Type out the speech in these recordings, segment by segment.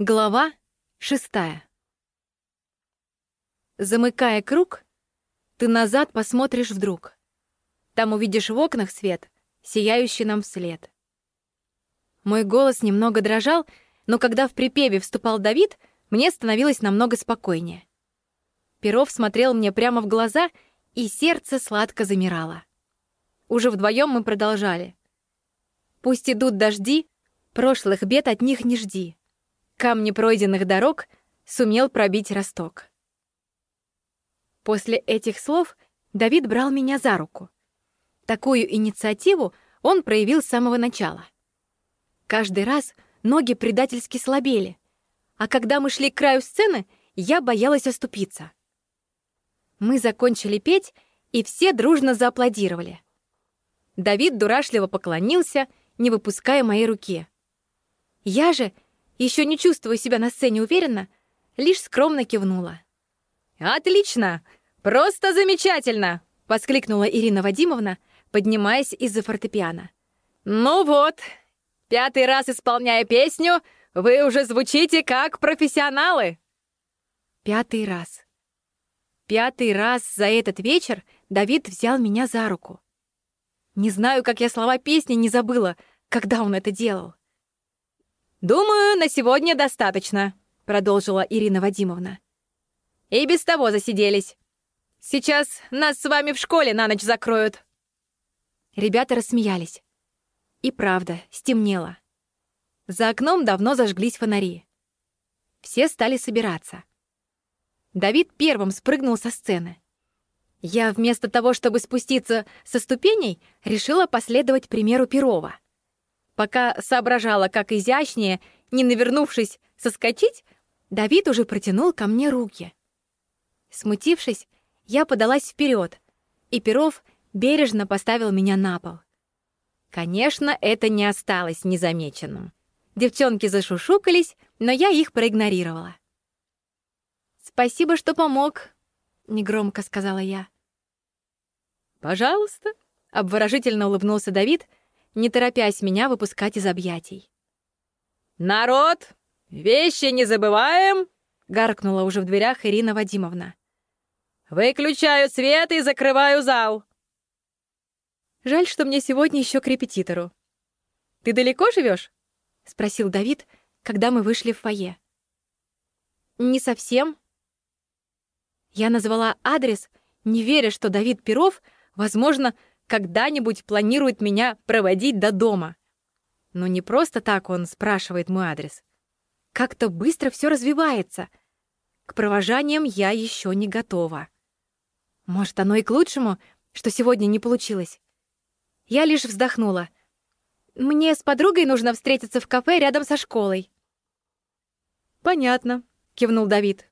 Глава шестая. Замыкая круг, ты назад посмотришь вдруг. Там увидишь в окнах свет, сияющий нам вслед. Мой голос немного дрожал, но когда в припеве вступал Давид, мне становилось намного спокойнее. Перов смотрел мне прямо в глаза, и сердце сладко замирало. Уже вдвоем мы продолжали. «Пусть идут дожди, прошлых бед от них не жди» камни пройденных дорог сумел пробить росток. После этих слов Давид брал меня за руку. Такую инициативу он проявил с самого начала. Каждый раз ноги предательски слабели, а когда мы шли к краю сцены, я боялась оступиться. Мы закончили петь, и все дружно зааплодировали. Давид дурашливо поклонился, не выпуская моей руки. Я же — еще не чувствуя себя на сцене уверенно, лишь скромно кивнула. «Отлично! Просто замечательно!» — воскликнула Ирина Вадимовна, поднимаясь из-за фортепиано. «Ну вот, пятый раз исполняя песню, вы уже звучите как профессионалы!» Пятый раз. Пятый раз за этот вечер Давид взял меня за руку. Не знаю, как я слова песни не забыла, когда он это делал. «Думаю, на сегодня достаточно», — продолжила Ирина Вадимовна. «И без того засиделись. Сейчас нас с вами в школе на ночь закроют». Ребята рассмеялись. И правда, стемнело. За окном давно зажглись фонари. Все стали собираться. Давид первым спрыгнул со сцены. Я вместо того, чтобы спуститься со ступеней, решила последовать примеру Перова — Пока соображала, как изящнее, не навернувшись, соскочить, Давид уже протянул ко мне руки. Смутившись, я подалась вперед, и Перов бережно поставил меня на пол. Конечно, это не осталось незамеченным. Девчонки зашушукались, но я их проигнорировала. «Спасибо, что помог», — негромко сказала я. «Пожалуйста», — обворожительно улыбнулся Давид не торопясь меня выпускать из объятий. «Народ, вещи не забываем!» — гаркнула уже в дверях Ирина Вадимовна. «Выключаю свет и закрываю зал!» «Жаль, что мне сегодня еще к репетитору. Ты далеко живешь? спросил Давид, когда мы вышли в фойе. «Не совсем». Я назвала адрес, не веря, что Давид Перов, возможно, когда-нибудь планирует меня проводить до дома. Но не просто так он спрашивает мой адрес. Как-то быстро все развивается. К провожаниям я еще не готова. Может, оно и к лучшему, что сегодня не получилось. Я лишь вздохнула. Мне с подругой нужно встретиться в кафе рядом со школой. «Понятно», — кивнул Давид.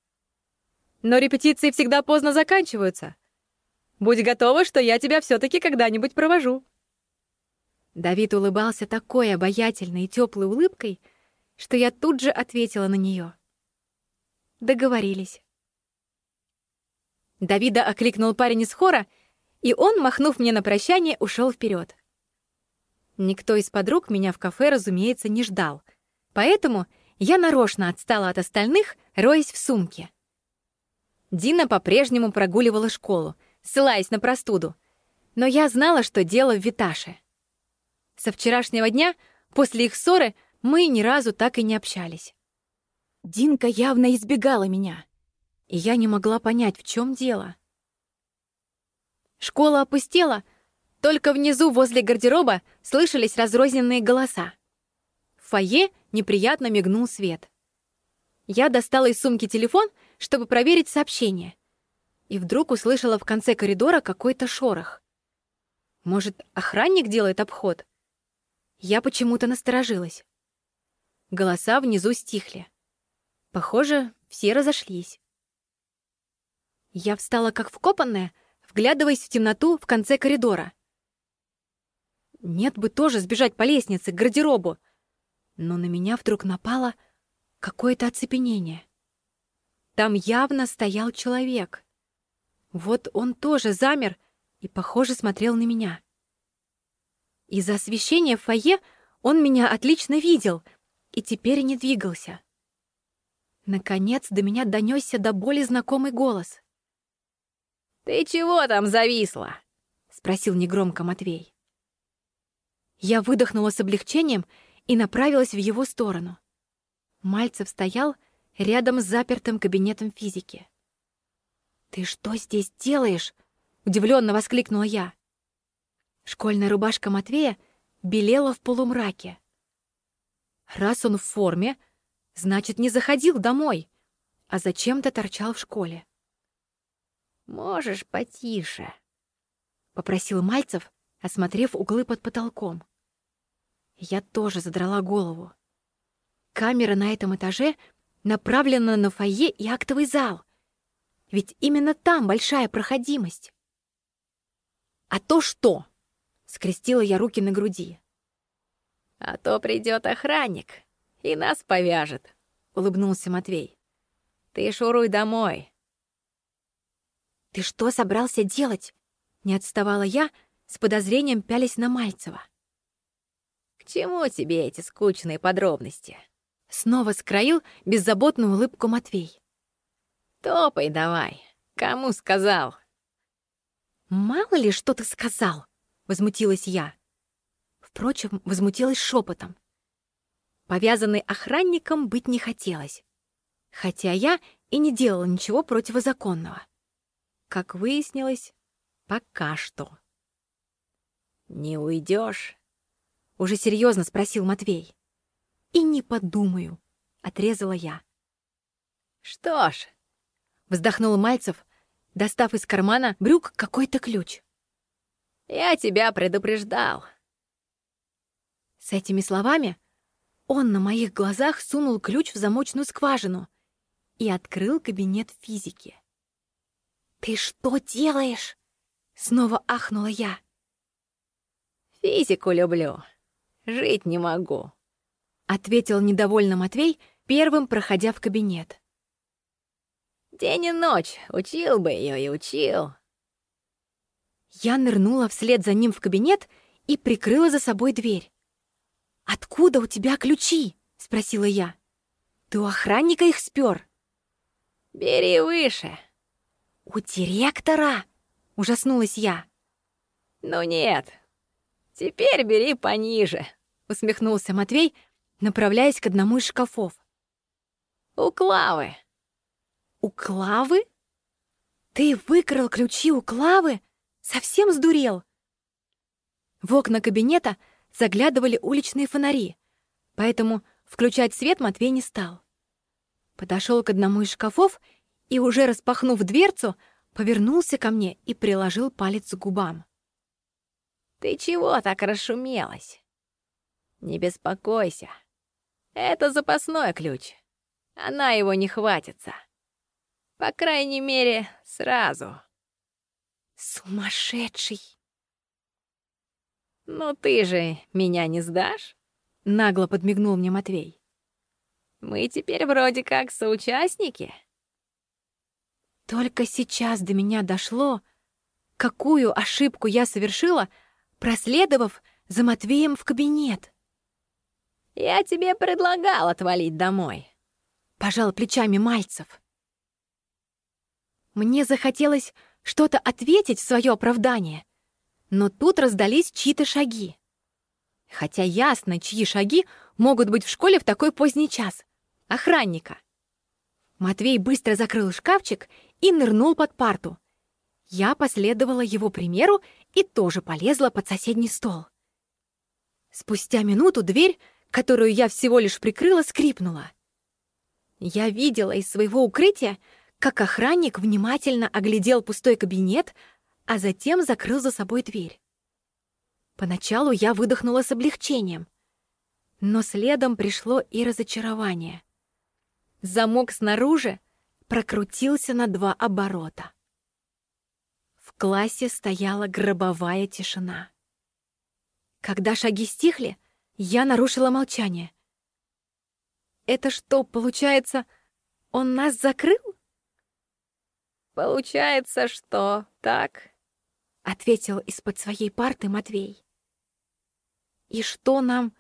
«Но репетиции всегда поздно заканчиваются. Будь готова, что я тебя все таки когда-нибудь провожу». Давид улыбался такой обаятельной и теплой улыбкой, что я тут же ответила на нее. Договорились. Давида окликнул парень из хора, и он, махнув мне на прощание, ушел вперед. Никто из подруг меня в кафе, разумеется, не ждал, поэтому я нарочно отстала от остальных, роясь в сумке. Дина по-прежнему прогуливала школу, ссылаясь на простуду. Но я знала, что дело в Виташе. Со вчерашнего дня, после их ссоры, мы ни разу так и не общались. Динка явно избегала меня, и я не могла понять, в чем дело. Школа опустела, только внизу возле гардероба слышались разрозненные голоса. В фойе неприятно мигнул свет. Я достала из сумки телефон, чтобы проверить сообщение — и вдруг услышала в конце коридора какой-то шорох. Может, охранник делает обход? Я почему-то насторожилась. Голоса внизу стихли. Похоже, все разошлись. Я встала как вкопанная, вглядываясь в темноту в конце коридора. Нет бы тоже сбежать по лестнице к гардеробу. Но на меня вдруг напало какое-то оцепенение. Там явно стоял человек. Вот он тоже замер и, похоже, смотрел на меня. Из-за освещения в фойе он меня отлично видел и теперь не двигался. Наконец до меня донесся до боли знакомый голос. «Ты чего там зависла?» — спросил негромко Матвей. Я выдохнула с облегчением и направилась в его сторону. Мальцев стоял рядом с запертым кабинетом физики. «Ты что здесь делаешь?» — удивленно воскликнула я. Школьная рубашка Матвея белела в полумраке. Раз он в форме, значит, не заходил домой, а зачем-то торчал в школе. «Можешь потише», — попросил Мальцев, осмотрев углы под потолком. Я тоже задрала голову. Камера на этом этаже направлена на фойе и актовый зал. Ведь именно там большая проходимость. «А то что?» — скрестила я руки на груди. «А то придет охранник и нас повяжет», — улыбнулся Матвей. «Ты шуруй домой». «Ты что собрался делать?» — не отставала я, с подозрением пялись на Мальцева. «К чему тебе эти скучные подробности?» Снова скроил беззаботную улыбку Матвей. «Топай давай. Кому сказал?» «Мало ли, что ты сказал!» — возмутилась я. Впрочем, возмутилась шепотом. Повязанной охранником быть не хотелось. Хотя я и не делала ничего противозаконного. Как выяснилось, пока что. «Не уйдешь? уже серьезно спросил Матвей. «И не подумаю», — отрезала я. «Что ж», — вздохнул Мальцев, достав из кармана брюк какой-то ключ. «Я тебя предупреждал». С этими словами он на моих глазах сунул ключ в замочную скважину и открыл кабинет физики. «Ты что делаешь?» — снова ахнула я. «Физику люблю. Жить не могу», — ответил недовольно Матвей, первым проходя в кабинет. День и ночь учил бы ее и учил. Я нырнула вслед за ним в кабинет и прикрыла за собой дверь. «Откуда у тебя ключи?» — спросила я. «Ты у охранника их спер?» «Бери выше». «У директора?» — ужаснулась я. «Ну нет, теперь бери пониже», — усмехнулся Матвей, направляясь к одному из шкафов. «У Клавы». «У Клавы? Ты выкрал ключи у Клавы? Совсем сдурел?» В окна кабинета заглядывали уличные фонари, поэтому включать свет Матвей не стал. Подошел к одному из шкафов и, уже распахнув дверцу, повернулся ко мне и приложил палец к губам. «Ты чего так расшумелась? Не беспокойся. Это запасной ключ. Она его не хватится. По крайней мере, сразу. Сумасшедший! Ну ты же меня не сдашь? Нагло подмигнул мне Матвей. Мы теперь вроде как соучастники. Только сейчас до меня дошло, какую ошибку я совершила, проследовав за Матвеем в кабинет. Я тебе предлагал отвалить домой. Пожал плечами Мальцев. Мне захотелось что-то ответить в свое оправдание, но тут раздались чьи-то шаги. Хотя ясно, чьи шаги могут быть в школе в такой поздний час. Охранника. Матвей быстро закрыл шкафчик и нырнул под парту. Я последовала его примеру и тоже полезла под соседний стол. Спустя минуту дверь, которую я всего лишь прикрыла, скрипнула. Я видела из своего укрытия, как охранник внимательно оглядел пустой кабинет, а затем закрыл за собой дверь. Поначалу я выдохнула с облегчением, но следом пришло и разочарование. Замок снаружи прокрутился на два оборота. В классе стояла гробовая тишина. Когда шаги стихли, я нарушила молчание. «Это что, получается, он нас закрыл?» «Получается, что так?» — ответил из-под своей парты Матвей. «И что нам,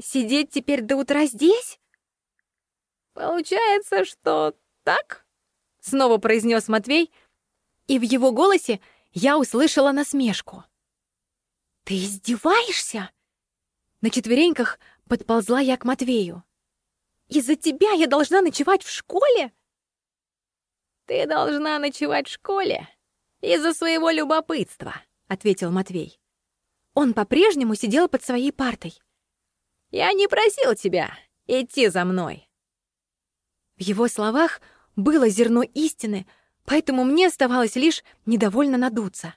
сидеть теперь до утра здесь?» «Получается, что так?» — снова произнес Матвей, и в его голосе я услышала насмешку. «Ты издеваешься?» На четвереньках подползла я к Матвею. «Из-за тебя я должна ночевать в школе?» «Ты должна ночевать в школе из-за своего любопытства», — ответил Матвей. Он по-прежнему сидел под своей партой. «Я не просил тебя идти за мной». В его словах было зерно истины, поэтому мне оставалось лишь недовольно надуться.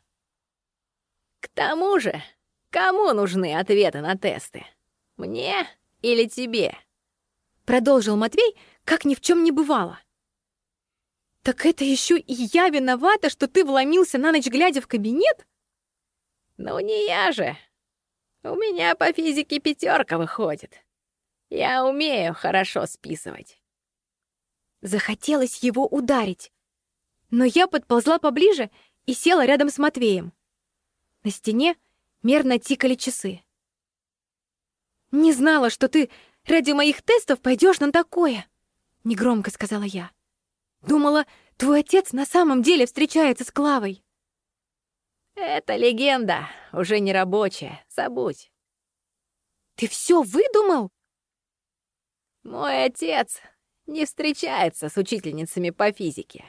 «К тому же, кому нужны ответы на тесты? Мне или тебе?» Продолжил Матвей, как ни в чем не бывало. «Так это еще и я виновата, что ты вломился на ночь глядя в кабинет?» «Ну не я же. У меня по физике пятерка выходит. Я умею хорошо списывать». Захотелось его ударить. Но я подползла поближе и села рядом с Матвеем. На стене мерно тикали часы. «Не знала, что ты ради моих тестов пойдешь на такое», — негромко сказала я. «Думала, твой отец на самом деле встречается с Клавой». «Это легенда, уже не рабочая, забудь». «Ты все выдумал?» «Мой отец не встречается с учительницами по физике.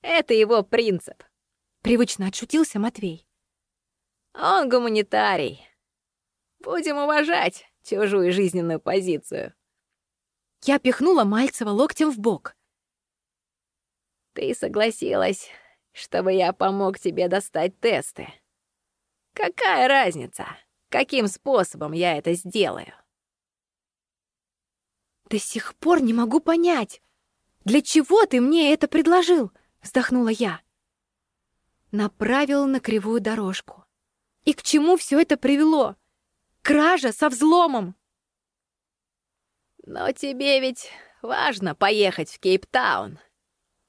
Это его принцип», — привычно отшутился Матвей. «Он гуманитарий. Будем уважать чужую жизненную позицию». Я пихнула Мальцева локтем в бок. «Ты согласилась чтобы я помог тебе достать тесты. Какая разница, каким способом я это сделаю? До сих пор не могу понять, для чего ты мне это предложил, вздохнула я. Направил на кривую дорожку. И к чему все это привело? Кража со взломом. Но тебе ведь важно поехать в Кейптаун.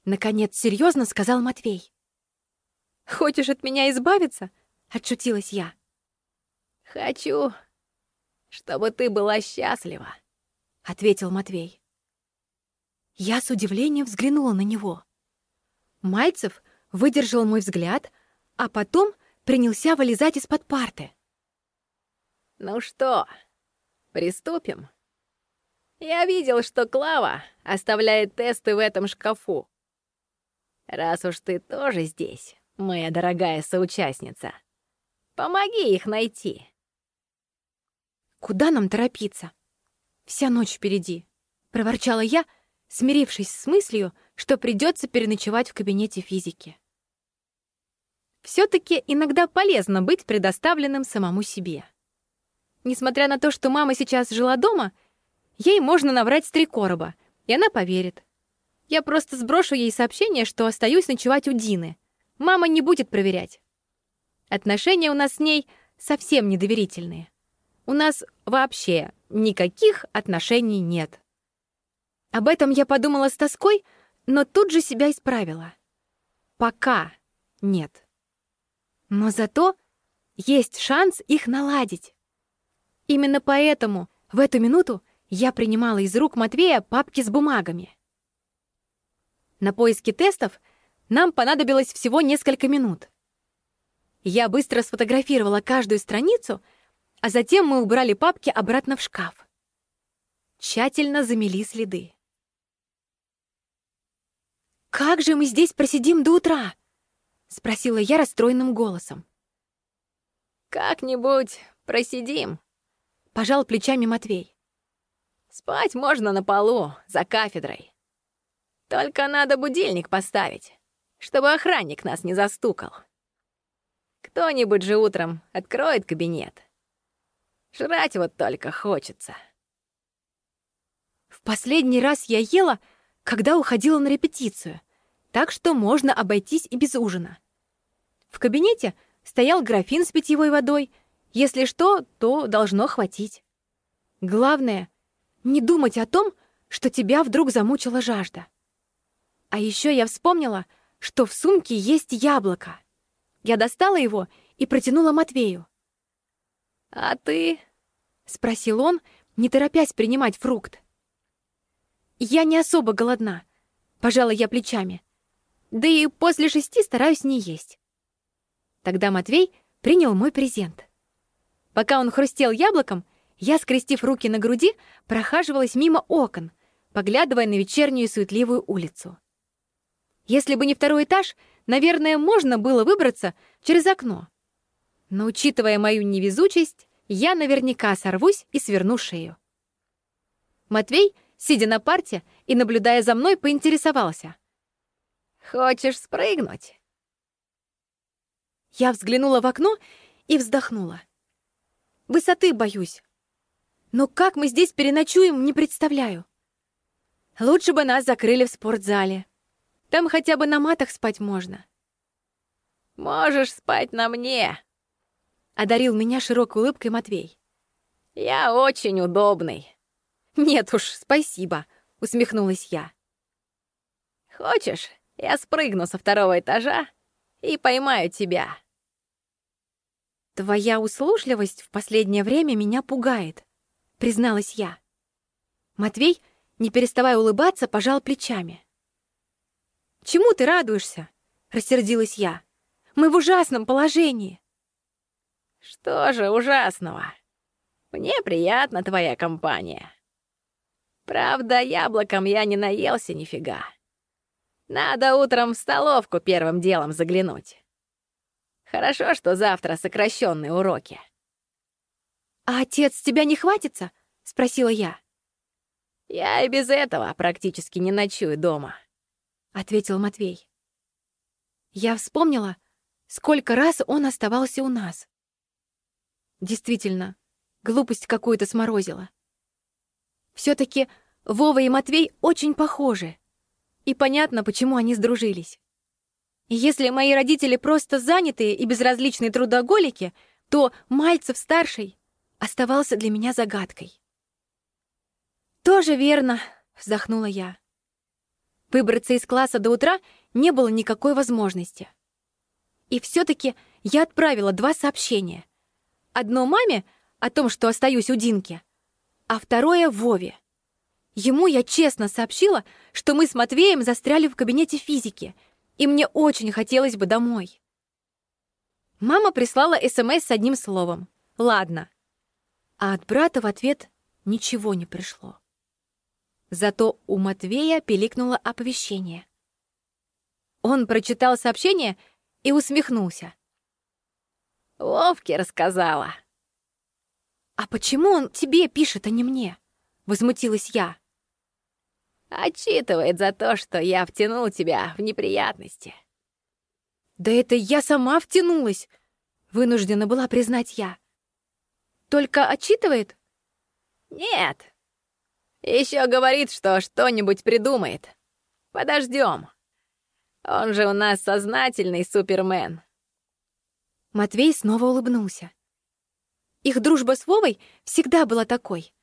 Наконец, серьезно сказал Матвей. Хочешь от меня избавиться?» — отшутилась я. «Хочу, чтобы ты была счастлива», — ответил Матвей. Я с удивлением взглянула на него. Мальцев выдержал мой взгляд, а потом принялся вылезать из-под парты. «Ну что, приступим?» «Я видел, что Клава оставляет тесты в этом шкафу. Раз уж ты тоже здесь, моя дорогая соучастница. Помоги их найти. Куда нам торопиться? Вся ночь впереди, проворчала я, смирившись с мыслью, что придется переночевать в кабинете физики. Все-таки иногда полезно быть предоставленным самому себе. Несмотря на то, что мама сейчас жила дома, ей можно наврать три короба, и она поверит. Я просто сброшу ей сообщение, что остаюсь ночевать у Дины — Мама не будет проверять. Отношения у нас с ней совсем недоверительные. У нас вообще никаких отношений нет. Об этом я подумала с тоской, но тут же себя исправила. Пока нет. Но зато есть шанс их наладить. Именно поэтому в эту минуту я принимала из рук Матвея папки с бумагами. На поиски тестов — нам понадобилось всего несколько минут. Я быстро сфотографировала каждую страницу, а затем мы убрали папки обратно в шкаф. Тщательно замели следы. «Как же мы здесь просидим до утра?» — спросила я расстроенным голосом. «Как-нибудь просидим», — пожал плечами Матвей. «Спать можно на полу, за кафедрой. Только надо будильник поставить чтобы охранник нас не застукал. Кто-нибудь же утром откроет кабинет. Жрать вот только хочется. В последний раз я ела, когда уходила на репетицию, так что можно обойтись и без ужина. В кабинете стоял графин с питьевой водой. Если что, то должно хватить. Главное — не думать о том, что тебя вдруг замучила жажда. А еще я вспомнила — что в сумке есть яблоко. Я достала его и протянула Матвею. «А ты?» — спросил он, не торопясь принимать фрукт. Я не особо голодна. Пожала я плечами. Да и после шести стараюсь не есть. Тогда Матвей принял мой презент. Пока он хрустел яблоком, я, скрестив руки на груди, прохаживалась мимо окон, поглядывая на вечернюю суетливую улицу. Если бы не второй этаж, наверное, можно было выбраться через окно. Но, учитывая мою невезучесть, я наверняка сорвусь и сверну шею. Матвей, сидя на парте и наблюдая за мной, поинтересовался. «Хочешь спрыгнуть?» Я взглянула в окно и вздохнула. Высоты боюсь. Но как мы здесь переночуем, не представляю. Лучше бы нас закрыли в спортзале. Там хотя бы на матах спать можно. «Можешь спать на мне», — одарил меня широкой улыбкой Матвей. «Я очень удобный». «Нет уж, спасибо», — усмехнулась я. «Хочешь, я спрыгну со второго этажа и поймаю тебя?» «Твоя услужливость в последнее время меня пугает», — призналась я. Матвей, не переставая улыбаться, пожал плечами. «Чему ты радуешься?» — рассердилась я. «Мы в ужасном положении». «Что же ужасного? Мне приятна твоя компания. Правда, яблоком я не наелся нифига. Надо утром в столовку первым делом заглянуть. Хорошо, что завтра сокращенные уроки». «А отец тебя не хватится?» — спросила я. «Я и без этого практически не ночую дома», — ответил Матвей. Я вспомнила, сколько раз он оставался у нас. Действительно, глупость какую-то сморозила. все таки Вова и Матвей очень похожи. И понятно, почему они сдружились. Если мои родители просто занятые и безразличные трудоголики, то Мальцев-старший оставался для меня загадкой. «Тоже верно», — вздохнула я. Выбраться из класса до утра не было никакой возможности. И все таки я отправила два сообщения — Одно маме о том, что остаюсь у Динки, а второе — Вове. Ему я честно сообщила, что мы с Матвеем застряли в кабинете физики, и мне очень хотелось бы домой. Мама прислала СМС с одним словом «Ладно». А от брата в ответ ничего не пришло. Зато у Матвея пиликнуло оповещение. Он прочитал сообщение и усмехнулся. Вовке рассказала. «А почему он тебе пишет, а не мне?» — возмутилась я. «Отчитывает за то, что я втянул тебя в неприятности». «Да это я сама втянулась!» — вынуждена была признать я. «Только отчитывает?» «Нет. Еще говорит, что что-нибудь придумает. Подождем. Он же у нас сознательный супермен. Матвей снова улыбнулся. Их дружба с Вовой всегда была такой.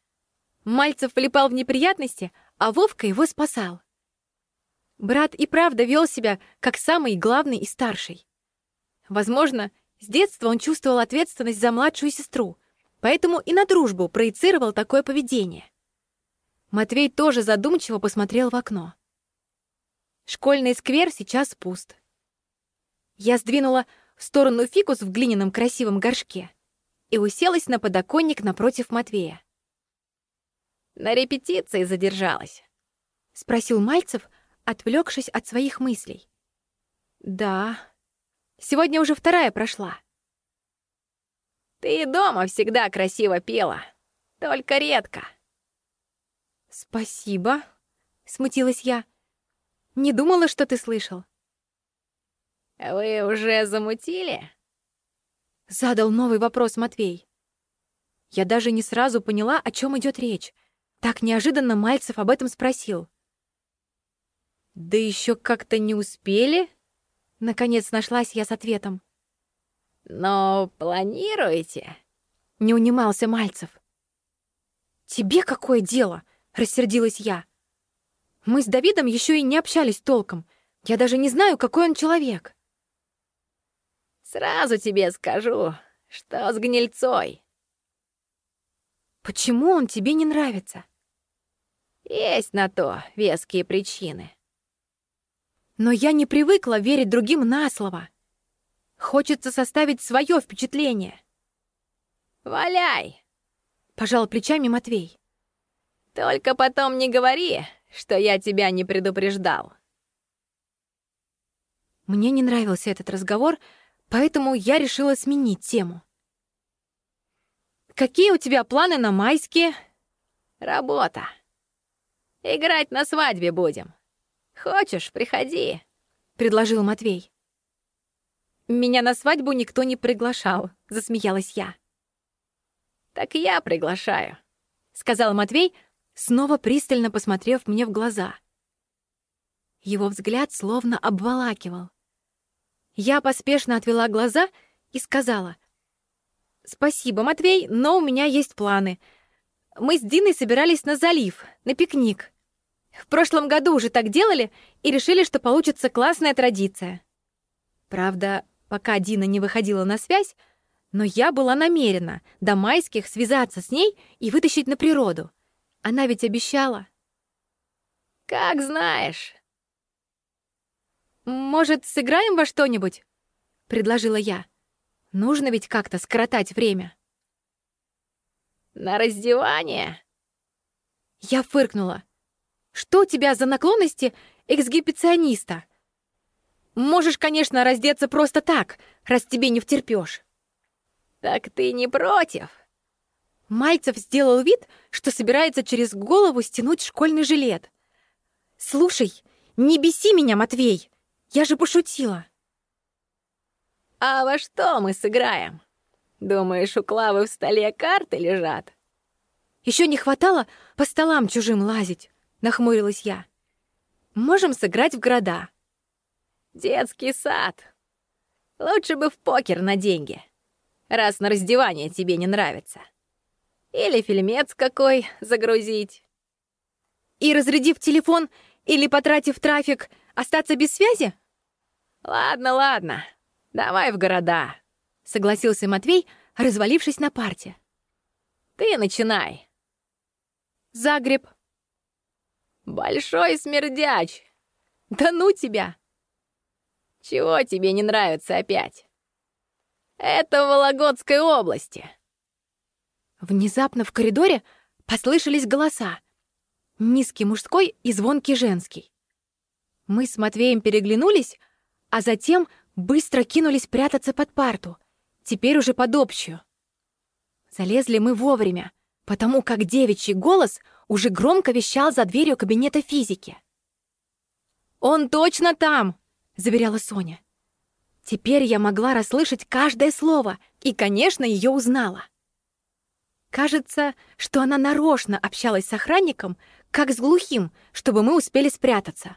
Мальцев влипал в неприятности, а Вовка его спасал. Брат и правда вел себя как самый главный и старший. Возможно, с детства он чувствовал ответственность за младшую сестру, поэтому и на дружбу проецировал такое поведение. Матвей тоже задумчиво посмотрел в окно. Школьный сквер сейчас пуст. Я сдвинула в сторону фикус в глиняном красивом горшке и уселась на подоконник напротив Матвея. «На репетиции задержалась?» — спросил Мальцев, отвлекшись от своих мыслей. «Да, сегодня уже вторая прошла». «Ты дома всегда красиво пела, только редко». «Спасибо», — смутилась я. «Не думала, что ты слышал». «Вы уже замутили?» Задал новый вопрос Матвей. Я даже не сразу поняла, о чем идет речь. Так неожиданно Мальцев об этом спросил. «Да еще как-то не успели?» Наконец нашлась я с ответом. «Но планируете?» Не унимался Мальцев. «Тебе какое дело?» — рассердилась я. «Мы с Давидом еще и не общались толком. Я даже не знаю, какой он человек». Сразу тебе скажу, что с гнильцой. Почему он тебе не нравится? Есть на то веские причины. Но я не привыкла верить другим на слово. Хочется составить свое впечатление. «Валяй!» — пожал плечами Матвей. «Только потом не говори, что я тебя не предупреждал». Мне не нравился этот разговор, поэтому я решила сменить тему. «Какие у тебя планы на майские?» «Работа. Играть на свадьбе будем. Хочешь, приходи», — предложил Матвей. «Меня на свадьбу никто не приглашал», — засмеялась я. «Так я приглашаю», — сказал Матвей, снова пристально посмотрев мне в глаза. Его взгляд словно обволакивал. Я поспешно отвела глаза и сказала. «Спасибо, Матвей, но у меня есть планы. Мы с Диной собирались на залив, на пикник. В прошлом году уже так делали и решили, что получится классная традиция. Правда, пока Дина не выходила на связь, но я была намерена до майских связаться с ней и вытащить на природу. Она ведь обещала. «Как знаешь», «Может, сыграем во что-нибудь?» — предложила я. «Нужно ведь как-то скоротать время». «На раздевание?» Я фыркнула. «Что у тебя за наклонности эксгибициониста? Можешь, конечно, раздеться просто так, раз тебе не втерпёшь». «Так ты не против?» Мальцев сделал вид, что собирается через голову стянуть школьный жилет. «Слушай, не беси меня, Матвей!» Я же пошутила. А во что мы сыграем? Думаешь, у Клавы в столе карты лежат? Еще не хватало по столам чужим лазить, нахмурилась я. Можем сыграть в города. Детский сад. Лучше бы в покер на деньги, раз на раздевание тебе не нравится. Или фильмец какой загрузить. И разрядив телефон или потратив трафик, остаться без связи? «Ладно, ладно, давай в города», — согласился Матвей, развалившись на парте. «Ты начинай». «Загреб». «Большой смердяч». «Да ну тебя!» «Чего тебе не нравится опять?» «Это в Вологодской области». Внезапно в коридоре послышались голоса. Низкий мужской и звонкий женский. Мы с Матвеем переглянулись, а затем быстро кинулись прятаться под парту, теперь уже под общую. Залезли мы вовремя, потому как девичий голос уже громко вещал за дверью кабинета физики. «Он точно там!» — заверяла Соня. Теперь я могла расслышать каждое слово и, конечно, ее узнала. Кажется, что она нарочно общалась с охранником, как с глухим, чтобы мы успели спрятаться.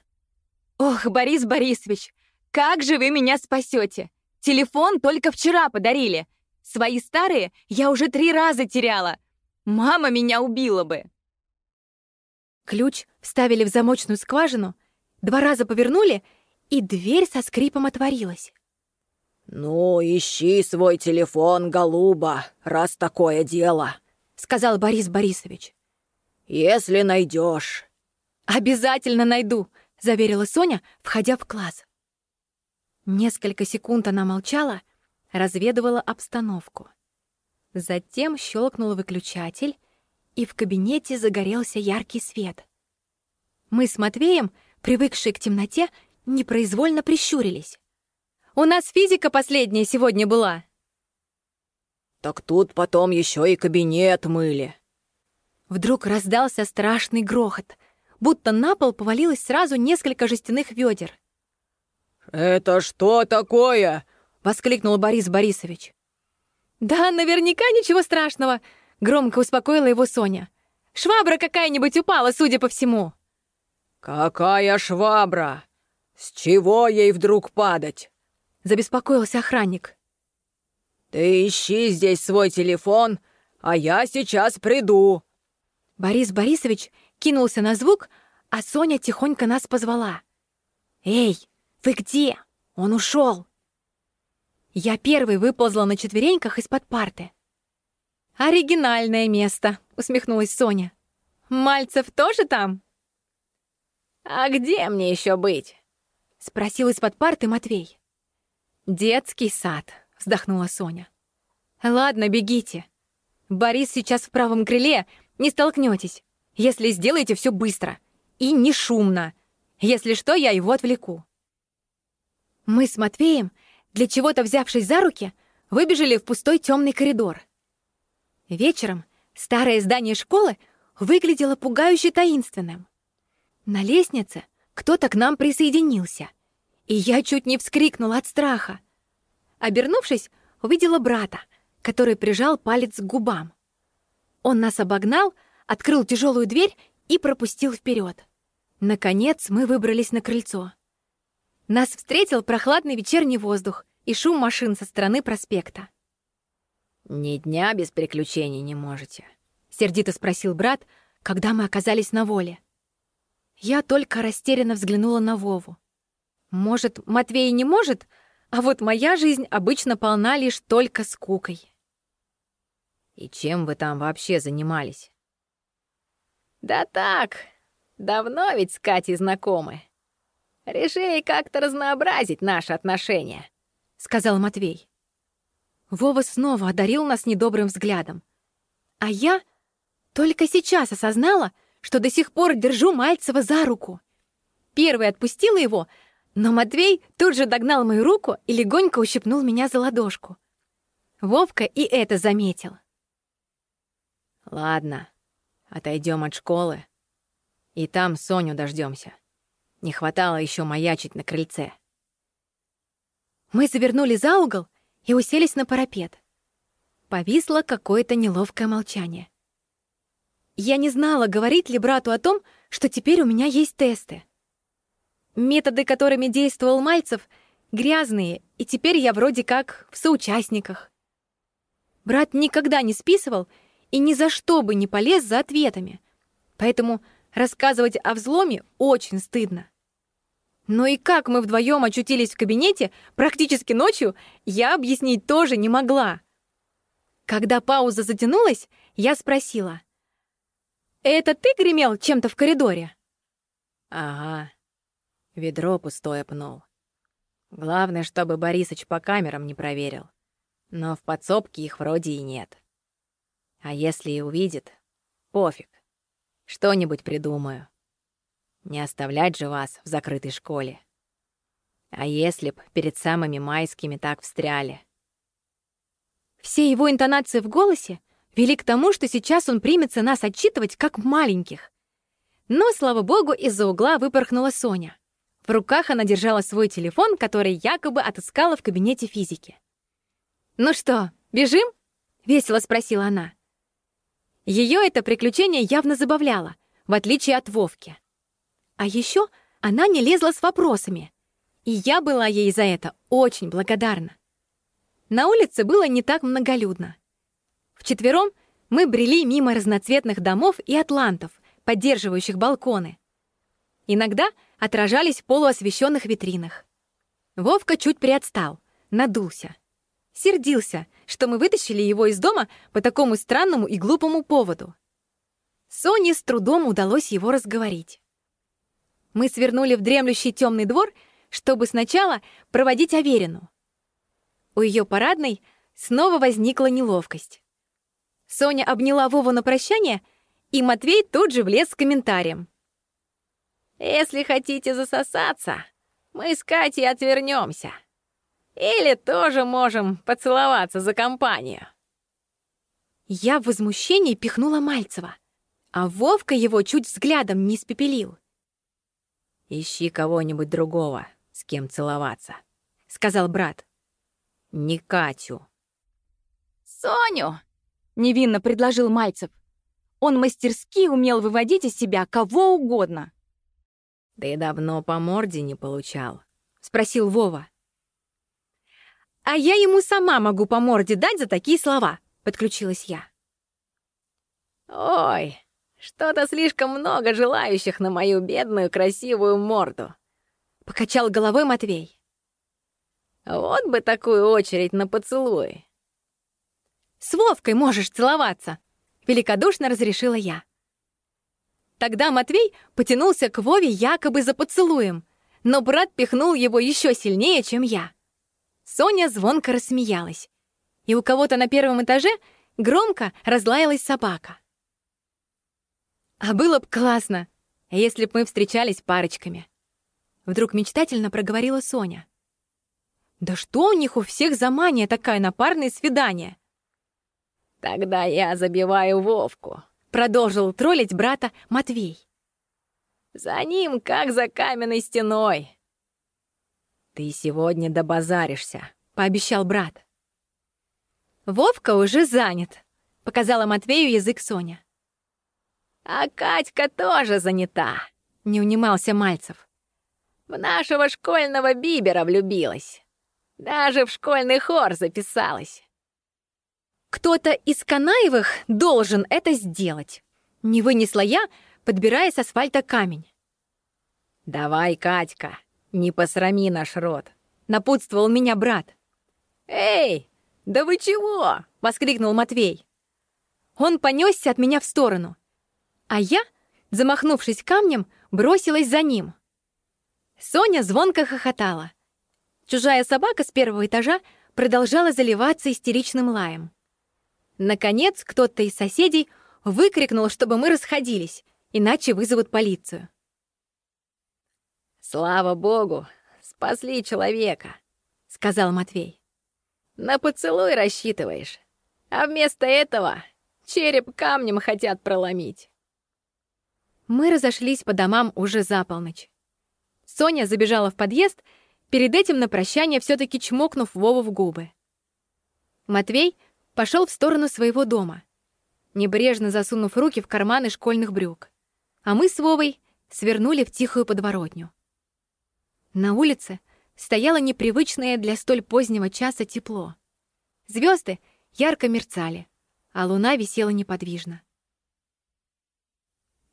«Ох, Борис Борисович, как же вы меня спасете? Телефон только вчера подарили. Свои старые я уже три раза теряла. Мама меня убила бы. Ключ вставили в замочную скважину, два раза повернули, и дверь со скрипом отворилась. «Ну, ищи свой телефон, голуба, раз такое дело», — сказал Борис Борисович. «Если найдешь. «Обязательно найду», — заверила Соня, входя в класс. Несколько секунд она молчала, разведывала обстановку. Затем щелкнул выключатель, и в кабинете загорелся яркий свет. Мы с Матвеем, привыкшие к темноте, непроизвольно прищурились. «У нас физика последняя сегодня была!» «Так тут потом еще и кабинет мыли!» Вдруг раздался страшный грохот, будто на пол повалилось сразу несколько жестяных ведер. «Это что такое?» — воскликнул Борис Борисович. «Да, наверняка ничего страшного», — громко успокоила его Соня. «Швабра какая-нибудь упала, судя по всему». «Какая швабра? С чего ей вдруг падать?» — забеспокоился охранник. «Ты ищи здесь свой телефон, а я сейчас приду». Борис Борисович кинулся на звук, а Соня тихонько нас позвала. «Эй, «Вы где? Он ушел!» Я первой выползла на четвереньках из-под парты. «Оригинальное место», — усмехнулась Соня. «Мальцев тоже там?» «А где мне еще быть?» — спросил из-под парты Матвей. «Детский сад», — вздохнула Соня. «Ладно, бегите. Борис сейчас в правом крыле, не столкнетесь, если сделаете все быстро и не шумно. Если что, я его отвлеку». Мы с Матвеем, для чего-то взявшись за руки, выбежали в пустой темный коридор. Вечером старое здание школы выглядело пугающе таинственным. На лестнице кто-то к нам присоединился, и я чуть не вскрикнула от страха. Обернувшись, увидела брата, который прижал палец к губам. Он нас обогнал, открыл тяжелую дверь и пропустил вперед. Наконец мы выбрались на крыльцо. Нас встретил прохладный вечерний воздух и шум машин со стороны проспекта. «Ни дня без приключений не можете», — сердито спросил брат, когда мы оказались на воле. Я только растерянно взглянула на Вову. Может, Матвей не может, а вот моя жизнь обычно полна лишь только скукой. «И чем вы там вообще занимались?» «Да так, давно ведь с Катей знакомы. Решили как-то разнообразить наши отношения», — сказал Матвей. Вова снова одарил нас недобрым взглядом. А я только сейчас осознала, что до сих пор держу Мальцева за руку. Первый отпустила его, но Матвей тут же догнал мою руку и легонько ущипнул меня за ладошку. Вовка и это заметил. «Ладно, отойдем от школы, и там Соню дождемся. Не хватало еще маячить на крыльце». Мы завернули за угол и уселись на парапет. Повисло какое-то неловкое молчание. Я не знала, говорить ли брату о том, что теперь у меня есть тесты. Методы, которыми действовал Мальцев, грязные, и теперь я вроде как в соучастниках. Брат никогда не списывал и ни за что бы не полез за ответами. Поэтому рассказывать о взломе очень стыдно. Но и как мы вдвоем очутились в кабинете практически ночью, я объяснить тоже не могла. Когда пауза затянулась, я спросила. «Это ты гремел чем-то в коридоре?» «Ага». Ведро пустое пнул. Главное, чтобы Борисыч по камерам не проверил. Но в подсобке их вроде и нет. А если и увидит, пофиг. Что-нибудь придумаю. Не оставлять же вас в закрытой школе. А если б перед самыми майскими так встряли? Все его интонации в голосе вели к тому, что сейчас он примется нас отчитывать как маленьких. Но, слава богу, из-за угла выпорхнула Соня. В руках она держала свой телефон, который якобы отыскала в кабинете физики. «Ну что, бежим?» — весело спросила она. Ее это приключение явно забавляло, в отличие от Вовки. А еще она не лезла с вопросами, и я была ей за это очень благодарна. На улице было не так многолюдно. Вчетвером мы брели мимо разноцветных домов и атлантов, поддерживающих балконы. Иногда отражались в полуосвещенных витринах. Вовка чуть приотстал, надулся. Сердился, что мы вытащили его из дома по такому странному и глупому поводу. Соне с трудом удалось его разговорить. Мы свернули в дремлющий темный двор, чтобы сначала проводить Аверину. У ее парадной снова возникла неловкость. Соня обняла Вову на прощание, и Матвей тут же влез с комментарием. «Если хотите засосаться, мы с Катей отвернемся. Или тоже можем поцеловаться за компанию». Я в возмущении пихнула Мальцева, а Вовка его чуть взглядом не испепелил. «Ищи кого-нибудь другого, с кем целоваться», — сказал брат. «Не Катю». «Соню!» — невинно предложил Мальцев. Он мастерски умел выводить из себя кого угодно. «Ты давно по морде не получал?» — спросил Вова. «А я ему сама могу по морде дать за такие слова», — подключилась я. «Ой, что-то слишком много желающих на мою бедную красивую морду», — покачал головой Матвей. «Вот бы такую очередь на поцелуй». «С Вовкой можешь целоваться», — великодушно разрешила я. Тогда Матвей потянулся к Вове якобы за поцелуем, но брат пихнул его еще сильнее, чем я. Соня звонко рассмеялась, и у кого-то на первом этаже громко разлаялась собака. А было б классно, если б мы встречались парочками. Вдруг мечтательно проговорила Соня. Да что у них у всех за мания такая на парные свидания? Тогда я забиваю Вовку, продолжил троллить брата Матвей. За ним, как за каменной стеной. Ты сегодня добазаришься, пообещал брат. Вовка уже занят, показала Матвею язык Соня. А Катька тоже занята, не унимался Мальцев. В нашего школьного Бибера влюбилась. Даже в школьный хор записалась. Кто-то из Канаевых должен это сделать. Не вынесла я, подбирая с асфальта камень. «Давай, Катька, не посрами наш рот», — напутствовал меня брат. «Эй, да вы чего?» — воскликнул Матвей. Он понесся от меня в сторону, а я, замахнувшись камнем, бросилась за ним. Соня звонко хохотала. Чужая собака с первого этажа продолжала заливаться истеричным лаем. Наконец, кто-то из соседей выкрикнул, чтобы мы расходились, иначе вызовут полицию. «Слава богу, спасли человека», — сказал Матвей. «На поцелуй рассчитываешь, а вместо этого череп камнем хотят проломить». Мы разошлись по домам уже за полночь. Соня забежала в подъезд, перед этим на прощание все таки чмокнув Вову в губы. Матвей пошел в сторону своего дома, небрежно засунув руки в карманы школьных брюк. А мы с Вовой свернули в тихую подворотню. На улице стояло непривычное для столь позднего часа тепло. Звезды ярко мерцали, а луна висела неподвижно.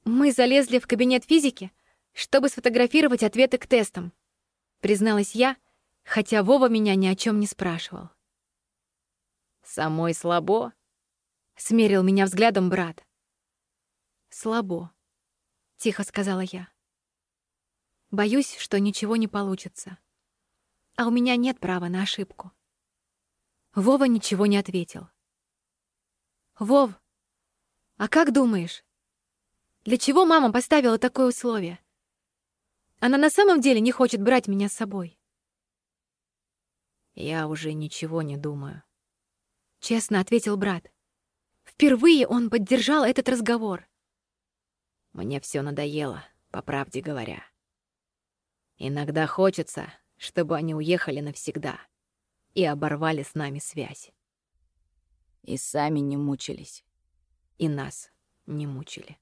Мы залезли в кабинет физики, чтобы сфотографировать ответы к тестам, призналась я, хотя Вова меня ни о чем не спрашивал. «Самой слабо?» — смерил меня взглядом брат. «Слабо», — тихо сказала я. «Боюсь, что ничего не получится. А у меня нет права на ошибку». Вова ничего не ответил. «Вов, а как думаешь, для чего мама поставила такое условие? Она на самом деле не хочет брать меня с собой?» «Я уже ничего не думаю», — честно ответил брат. Впервые он поддержал этот разговор. «Мне все надоело, по правде говоря. Иногда хочется, чтобы они уехали навсегда и оборвали с нами связь. И сами не мучились, и нас не мучили.